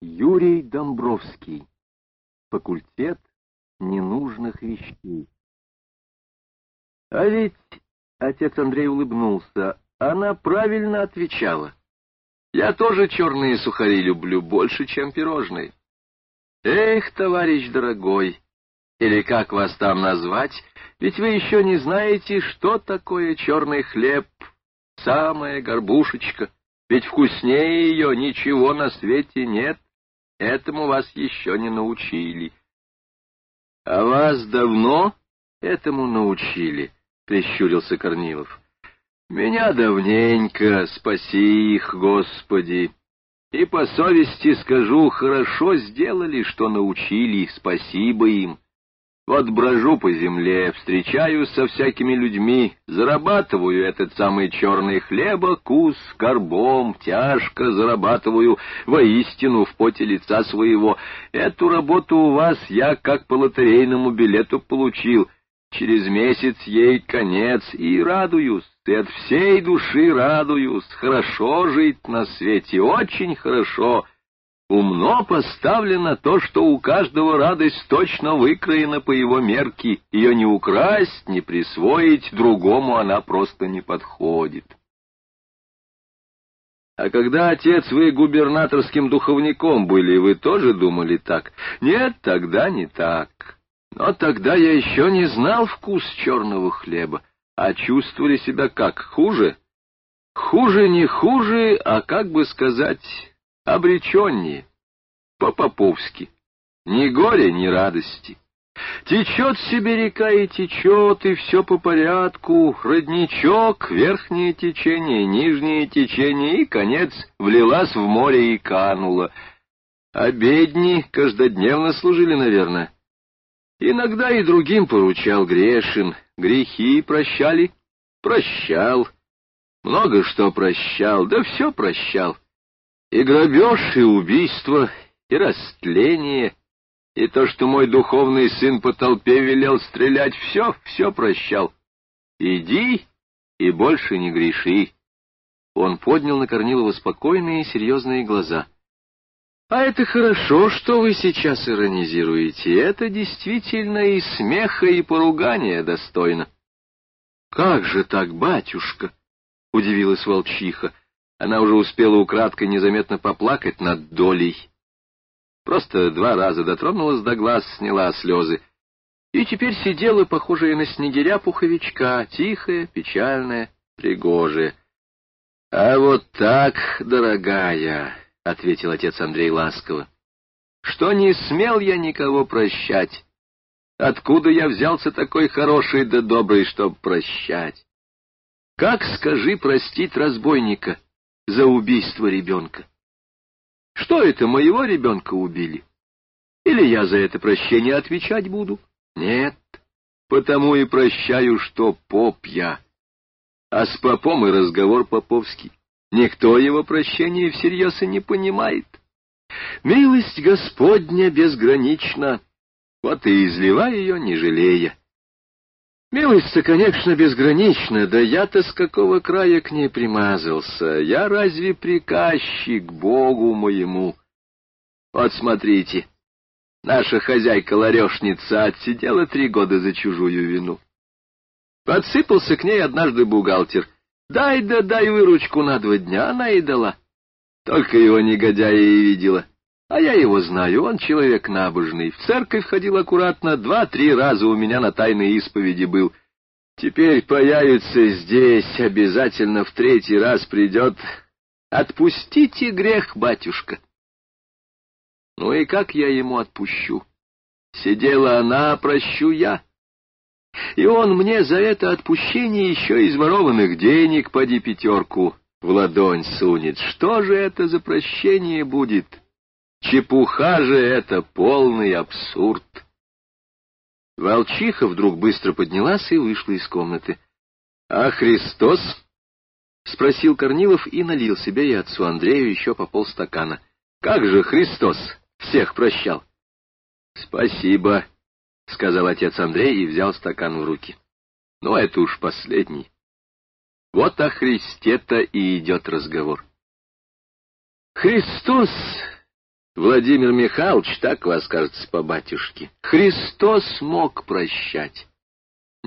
Юрий Домбровский. Факультет ненужных вещей. А ведь, отец Андрей улыбнулся, она правильно отвечала. Я тоже черные сухари люблю больше, чем пирожные. Эх, товарищ дорогой, или как вас там назвать, ведь вы еще не знаете, что такое черный хлеб, самая горбушечка, ведь вкуснее ее ничего на свете нет. Этому вас еще не научили. — А вас давно этому научили? — прищурился Корнилов. — Меня давненько, спаси их, Господи. И по совести скажу, хорошо сделали, что научили, спасибо им. Вот брожу по земле, встречаюсь со всякими людьми, зарабатываю этот самый черный хлеба, кус, горбом, тяжко зарабатываю воистину в поте лица своего. Эту работу у вас я как по лотерейному билету получил. Через месяц ей конец, и радуюсь, и от всей души радуюсь. Хорошо жить на свете, очень хорошо. Умно поставлено то, что у каждого радость точно выкроена по его мерке, ее не украсть, не присвоить, другому она просто не подходит. А когда, отец, вы губернаторским духовником были, вы тоже думали так? Нет, тогда не так. Но тогда я еще не знал вкус черного хлеба, а чувствовали себя как, хуже? Хуже не хуже, а как бы сказать обреченнее, по-поповски. Ни горя, ни радости. Течет себе река и течет, и все по порядку, родничок, верхнее течение, нижнее течение, и конец влилась в море и канула. А бедни каждодневно служили, наверное. Иногда и другим поручал Грешин, грехи прощали, прощал. Много что прощал, да все прощал. И грабеж, и убийство, и растление, и то, что мой духовный сын по толпе велел стрелять, все, все прощал. Иди и больше не греши. Он поднял на Корнилова спокойные серьезные глаза. — А это хорошо, что вы сейчас иронизируете. Это действительно и смеха, и поругания достойно. — Как же так, батюшка? — удивилась волчиха. Она уже успела украдкой незаметно поплакать над долей. Просто два раза дотронулась до глаз, сняла слезы. И теперь сидела, похожая на снегиря-пуховичка, тихая, печальная, пригожая. — А вот так, дорогая, — ответил отец Андрей ласково, — что не смел я никого прощать. Откуда я взялся такой хороший да добрый, чтоб прощать? Как, скажи, простить разбойника? — за убийство ребенка. Что это, моего ребенка убили? Или я за это прощение отвечать буду? Нет, потому и прощаю, что поп я. А с попом и разговор поповский. Никто его прощения всерьез и не понимает. Милость Господня безгранична, вот и изливай ее, не жалея. Милость-то, конечно, безгранична, да я-то с какого края к ней примазался? Я разве приказчик Богу моему? Вот смотрите, наша хозяйка-ларешница отсидела три года за чужую вину. Подсыпался к ней однажды бухгалтер. Дай да дай выручку на два дня, она и дала. Только его негодяя и видела. А я его знаю, он человек набожный. В церковь ходил аккуратно, два-три раза у меня на тайной исповеди был. Теперь появится здесь, обязательно в третий раз придет. Отпустите грех, батюшка. Ну и как я ему отпущу? Сидела она, прощу я. И он мне за это отпущение еще из ворованных денег поди пятерку в ладонь сунет. Что же это за прощение будет?» Чепуха же это, полный абсурд. Волчиха вдруг быстро поднялась и вышла из комнаты. — А Христос? — спросил Корнилов и налил себе и отцу Андрею еще по полстакана. — Как же Христос всех прощал? — Спасибо, — сказал отец Андрей и взял стакан в руки. — Но это уж последний. Вот о Христе-то и идет разговор. Христос Владимир Михайлович, так вас, кажется, по батюшке. Христос мог прощать.